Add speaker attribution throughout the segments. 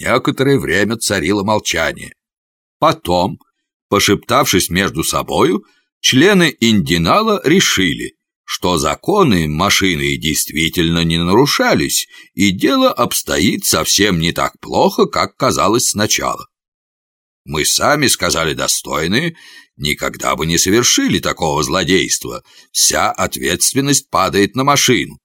Speaker 1: Некоторое время царило молчание. Потом, пошептавшись между собою, члены Индинала решили, что законы машины действительно не нарушались, и дело обстоит совсем не так плохо, как казалось сначала. Мы сами, сказали достойные, никогда бы не совершили такого злодейства. Вся ответственность падает на машину.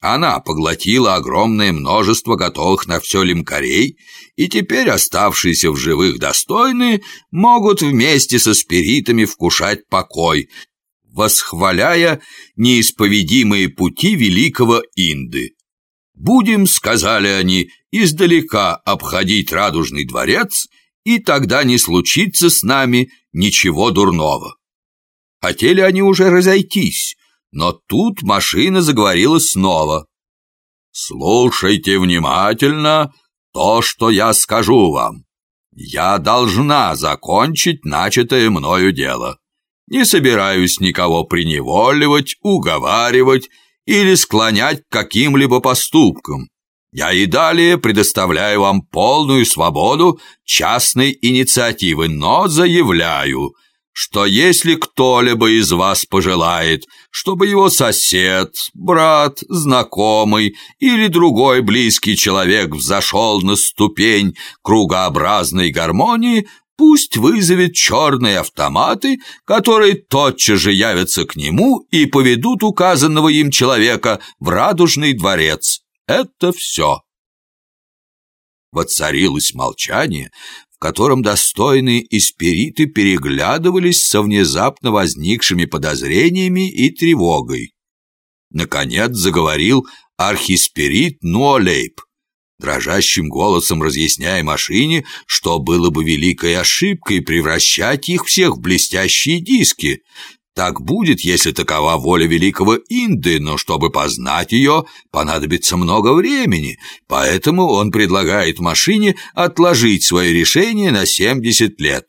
Speaker 1: Она поглотила огромное множество готовых на все лимкарей, и теперь оставшиеся в живых достойные могут вместе со спиритами вкушать покой, восхваляя неисповедимые пути великого Инды. «Будем, — сказали они, — издалека обходить радужный дворец, и тогда не случится с нами ничего дурного». Хотели они уже разойтись, но тут машина заговорила снова. «Слушайте внимательно то, что я скажу вам. Я должна закончить начатое мною дело. Не собираюсь никого приневоливать, уговаривать или склонять к каким-либо поступкам. Я и далее предоставляю вам полную свободу частной инициативы, но заявляю – что если кто-либо из вас пожелает, чтобы его сосед, брат, знакомый или другой близкий человек взошел на ступень кругообразной гармонии, пусть вызовет черные автоматы, которые тотчас же явятся к нему и поведут указанного им человека в радужный дворец. Это все. Воцарилось молчание, в котором достойные испириты переглядывались со внезапно возникшими подозрениями и тревогой. Наконец заговорил архиспирит Нуолейп, дрожащим голосом разъясняя машине, что было бы великой ошибкой превращать их всех в блестящие диски, так будет, если такова воля великого Инды, но чтобы познать ее, понадобится много времени, поэтому он предлагает машине отложить свое решение на 70 лет.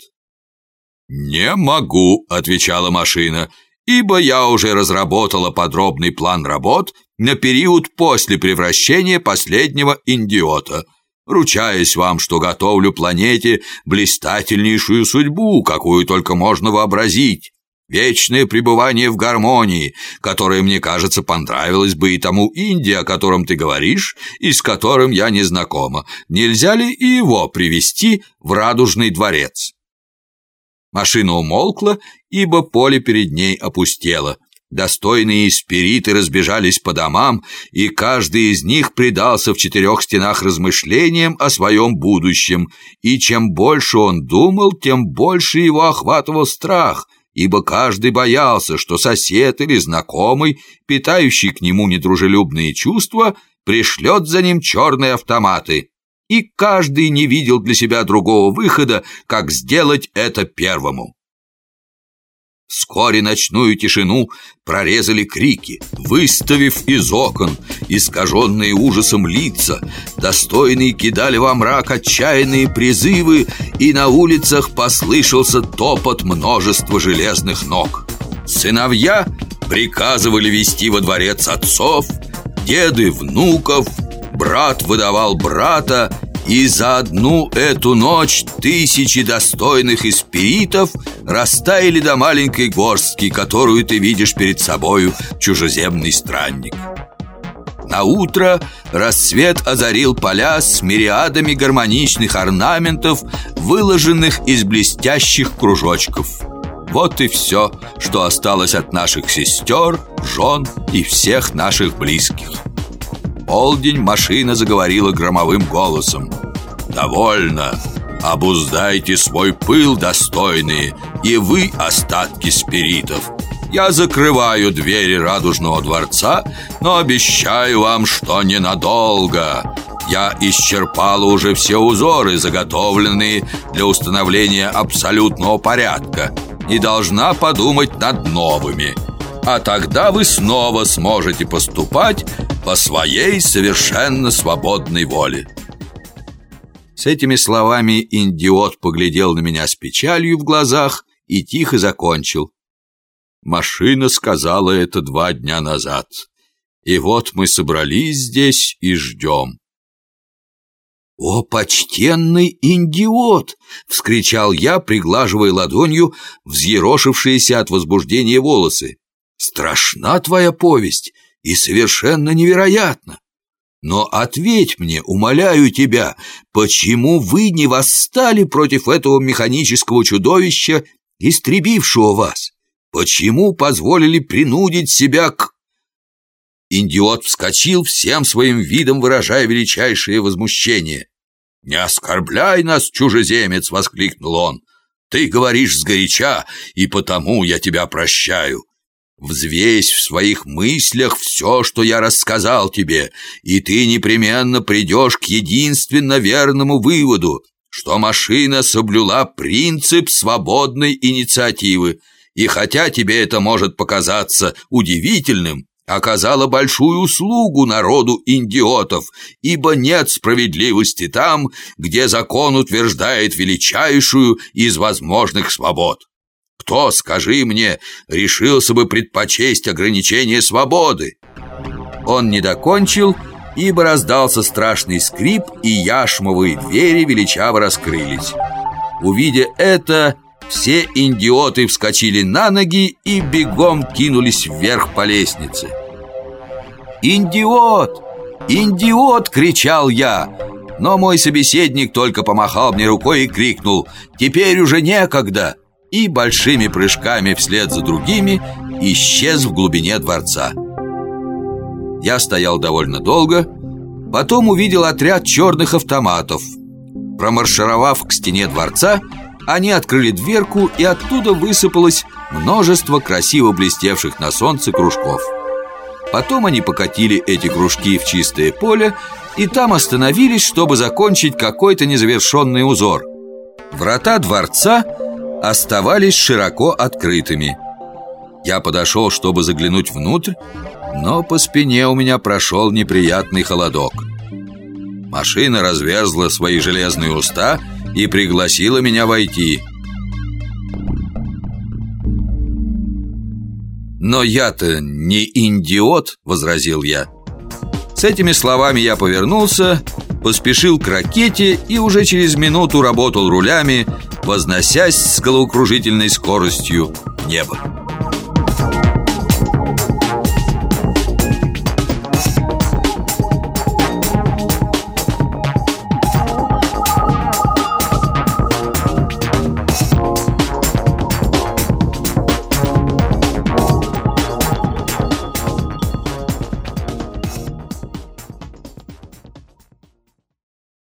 Speaker 1: «Не могу», — отвечала машина, «ибо я уже разработала подробный план работ на период после превращения последнего индиота» ручаясь вам, что готовлю планете блистательнейшую судьбу, какую только можно вообразить. Вечное пребывание в гармонии, которое, мне кажется, понравилось бы и тому Индии, о котором ты говоришь, и с которым я не знакома. Нельзя ли и его привести в Радужный дворец?» Машина умолкла, ибо поле перед ней опустело. Достойные спириты разбежались по домам, и каждый из них предался в четырех стенах размышлениям о своем будущем, и чем больше он думал, тем больше его охватывал страх — ибо каждый боялся, что сосед или знакомый, питающий к нему недружелюбные чувства, пришлет за ним черные автоматы. И каждый не видел для себя другого выхода, как сделать это первому. Вскоре ночную тишину прорезали крики, выставив из окон искаженные ужасом лица, достойные кидали во мрак отчаянные призывы, и на улицах послышался топот множества железных ног. Сыновья приказывали вести во дворец отцов, деды внуков, брат выдавал брата, и за одну эту ночь тысячи достойных испиритов растаяли до маленькой горстки, которую ты видишь перед собою, чужеземный странник. На утро рассвет озарил поля с мириадами гармоничных орнаментов, выложенных из блестящих кружочков. Вот и все, что осталось от наших сестер, жен и всех наших близких полдень машина заговорила громовым голосом «Довольно! Обуздайте свой пыл, достойные, и вы остатки спиритов!» Я закрываю двери радужного дворца, но обещаю вам, что ненадолго. Я исчерпала уже все узоры, заготовленные для установления абсолютного порядка, и должна подумать над новыми. А тогда вы снова сможете поступать по своей совершенно свободной воле. С этими словами индиот поглядел на меня с печалью в глазах и тихо закончил. Машина сказала это два дня назад. И вот мы собрались здесь и ждем. «О, почтенный индиот!» — вскричал я, приглаживая ладонью взъерошившиеся от возбуждения волосы. «Страшна твоя повесть и совершенно невероятна. Но ответь мне, умоляю тебя, почему вы не восстали против этого механического чудовища, истребившего вас? Почему позволили принудить себя к...» Индиот вскочил, всем своим видом выражая величайшее возмущение. «Не оскорбляй нас, чужеземец!» — воскликнул он. «Ты говоришь сгоряча, и потому я тебя прощаю. Взвесь в своих мыслях все, что я рассказал тебе, и ты непременно придешь к единственно верному выводу, что машина соблюла принцип свободной инициативы, и хотя тебе это может показаться удивительным, оказала большую услугу народу индиотов, ибо нет справедливости там, где закон утверждает величайшую из возможных свобод. Кто, скажи мне, решился бы предпочесть ограничение свободы? Он не докончил, ибо раздался страшный скрип, и яшмовые двери величаво раскрылись. Увидя это, все индиоты вскочили на ноги и бегом кинулись вверх по лестнице. «Индиот! Индиот!» — кричал я. Но мой собеседник только помахал мне рукой и крикнул «Теперь уже некогда!» И большими прыжками вслед за другими исчез в глубине дворца. Я стоял довольно долго, потом увидел отряд черных автоматов. Промаршировав к стене дворца, они открыли дверку, и оттуда высыпалось множество красиво блестевших на солнце кружков. Потом они покатили эти кружки в чистое поле и там остановились, чтобы закончить какой-то незавершенный узор. Врата дворца оставались широко открытыми. Я подошел, чтобы заглянуть внутрь, но по спине у меня прошел неприятный холодок. Машина разверзла свои железные уста и пригласила меня войти. «Но я-то не индиот», — возразил я. С этими словами я повернулся, поспешил к ракете и уже через минуту работал рулями, возносясь с головокружительной скоростью в небо.